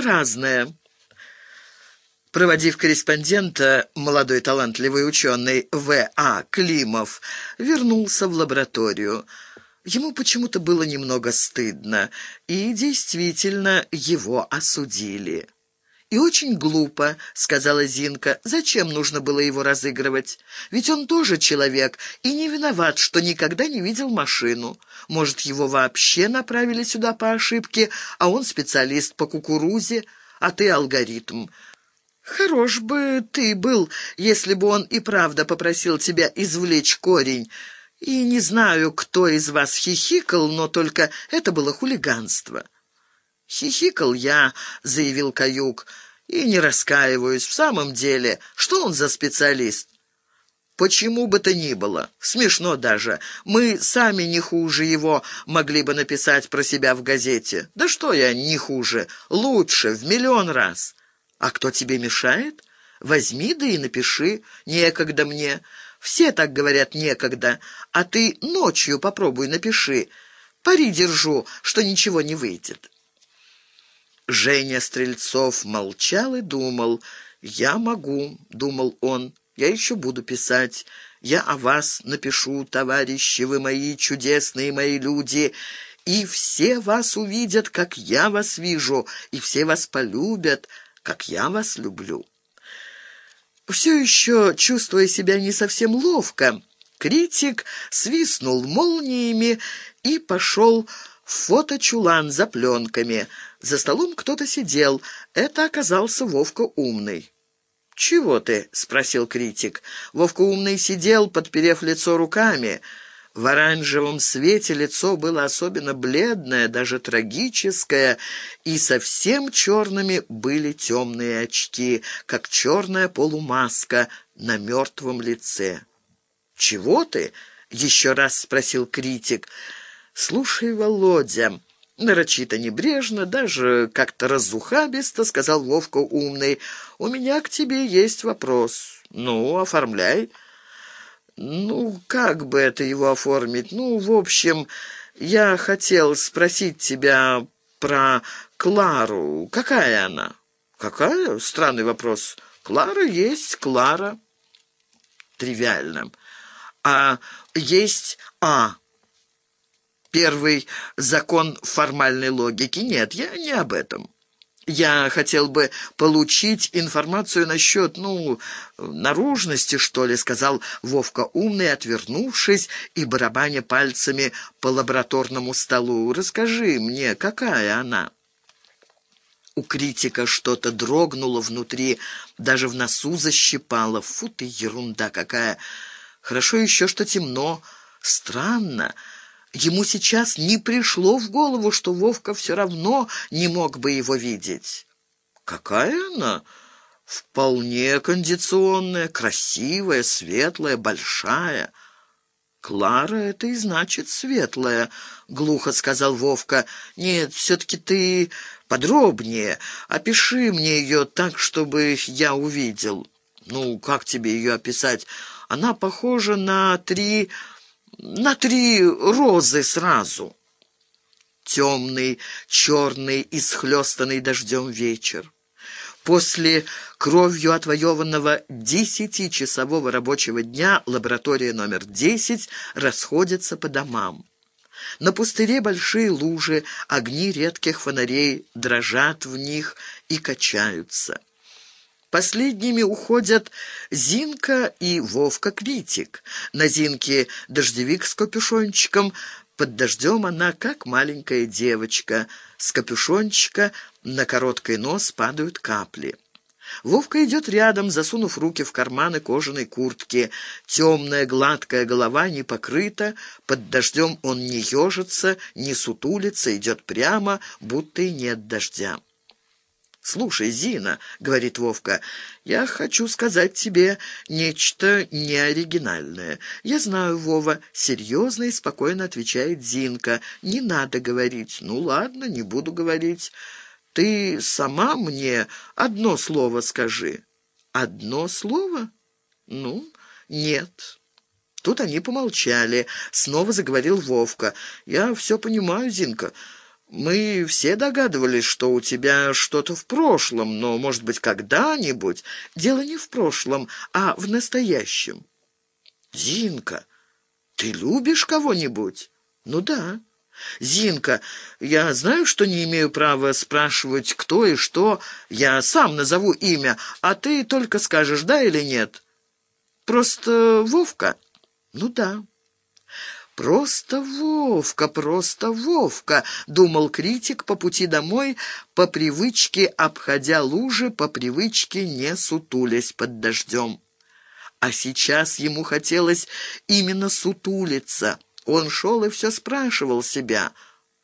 разное. Проводив корреспондента, молодой талантливый ученый В.А. Климов вернулся в лабораторию. Ему почему-то было немного стыдно, и действительно его осудили. «И очень глупо», — сказала Зинка. «Зачем нужно было его разыгрывать? Ведь он тоже человек и не виноват, что никогда не видел машину. Может, его вообще направили сюда по ошибке, а он специалист по кукурузе, а ты алгоритм. Хорош бы ты был, если бы он и правда попросил тебя извлечь корень. И не знаю, кто из вас хихикал, но только это было хулиганство. «Хихикал я», — заявил Каюк, — «и не раскаиваюсь. В самом деле, что он за специалист?» Почему бы то ни было. Смешно даже. Мы сами не хуже его могли бы написать про себя в газете. Да что я не хуже. Лучше, в миллион раз. А кто тебе мешает? Возьми да и напиши. Некогда мне. Все так говорят некогда. А ты ночью попробуй напиши. Пари держу, что ничего не выйдет. Женя Стрельцов молчал и думал. «Я могу», — думал он, — «я еще буду писать. Я о вас напишу, товарищи вы мои, чудесные мои люди, и все вас увидят, как я вас вижу, и все вас полюбят, как я вас люблю». Все еще, чувствуя себя не совсем ловко, критик свистнул молниями и пошел в фоточулан за пленками. За столом кто-то сидел. Это оказался Вовка Умный. «Чего ты?» — спросил критик. Вовка Умный сидел, подперев лицо руками. В оранжевом свете лицо было особенно бледное, даже трагическое, и совсем черными были темные очки, как черная полумаска на мертвом лице. «Чего ты?» — еще раз спросил критик. «Слушай, Володя...» Нарочито небрежно, даже как-то разухабисто, сказал Вовка умный. «У меня к тебе есть вопрос. Ну, оформляй». «Ну, как бы это его оформить? Ну, в общем, я хотел спросить тебя про Клару. Какая она?» «Какая? Странный вопрос. Клара есть Клара». «Тривиально. А есть А». Первый закон формальной логики. Нет, я не об этом. Я хотел бы получить информацию насчет, ну, наружности, что ли, сказал Вовка умный, отвернувшись и барабаня пальцами по лабораторному столу. Расскажи мне, какая она? У критика что-то дрогнуло внутри, даже в носу защипало. Фу ты, ерунда какая! Хорошо еще, что темно. Странно. Ему сейчас не пришло в голову, что Вовка все равно не мог бы его видеть. «Какая она?» «Вполне кондиционная, красивая, светлая, большая». «Клара — это и значит светлая», — глухо сказал Вовка. «Нет, все-таки ты подробнее. Опиши мне ее так, чтобы я увидел». «Ну, как тебе ее описать? Она похожа на три на три розы сразу. Темный, черный и схлестанный дождем вечер. После кровью отвоеванного десятичасового рабочего дня лаборатория номер десять расходится по домам. На пустыре большие лужи, огни редких фонарей дрожат в них и качаются. Последними уходят Зинка и Вовка-критик. На Зинке дождевик с капюшончиком, под дождем она как маленькая девочка. С капюшончика на короткий нос падают капли. Вовка идет рядом, засунув руки в карманы кожаной куртки. Темная гладкая голова не покрыта, под дождем он не ежится, не сутулится, идет прямо, будто и нет дождя. «Слушай, Зина», — говорит Вовка, — «я хочу сказать тебе нечто неоригинальное». «Я знаю, Вова», — серьезно и спокойно отвечает Зинка. «Не надо говорить». «Ну ладно, не буду говорить. Ты сама мне одно слово скажи». «Одно слово? Ну, нет». Тут они помолчали. Снова заговорил Вовка. «Я все понимаю, Зинка». Мы все догадывались, что у тебя что-то в прошлом, но, может быть, когда-нибудь. Дело не в прошлом, а в настоящем. Зинка, ты любишь кого-нибудь? Ну да. Зинка, я знаю, что не имею права спрашивать, кто и что. Я сам назову имя, а ты только скажешь, да или нет. Просто Вовка? Ну да. «Просто Вовка, просто Вовка», — думал критик по пути домой, по привычке обходя лужи, по привычке не сутулясь под дождем. А сейчас ему хотелось именно сутулиться. Он шел и все спрашивал себя,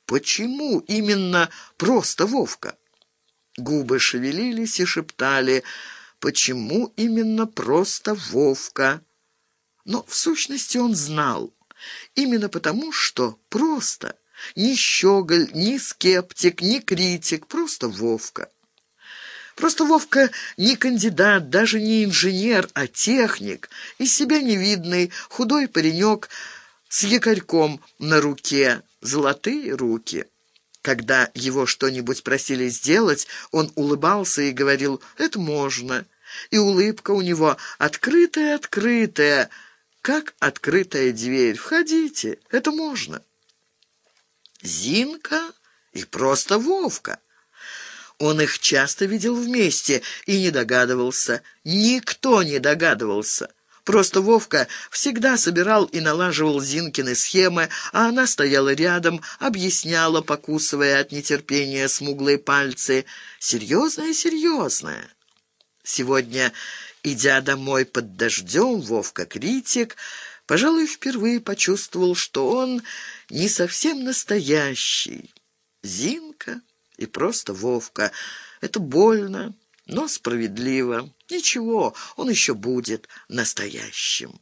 почему именно просто Вовка? Губы шевелились и шептали, почему именно просто Вовка? Но в сущности он знал. Именно потому, что просто. Ни щеголь, ни скептик, ни критик, просто Вовка. Просто Вовка не кандидат, даже не инженер, а техник, из себя невидный, худой паренек с якорьком на руке, золотые руки. Когда его что-нибудь просили сделать, он улыбался и говорил «это можно». И улыбка у него открытая-открытая, как открытая дверь. Входите, это можно. Зинка и просто Вовка. Он их часто видел вместе и не догадывался. Никто не догадывался. Просто Вовка всегда собирал и налаживал Зинкины схемы, а она стояла рядом, объясняла, покусывая от нетерпения смуглые пальцы. Серьезная-серьезная. Сегодня Идя домой под дождем, Вовка-критик, пожалуй, впервые почувствовал, что он не совсем настоящий. Зинка и просто Вовка. Это больно, но справедливо. Ничего, он еще будет настоящим.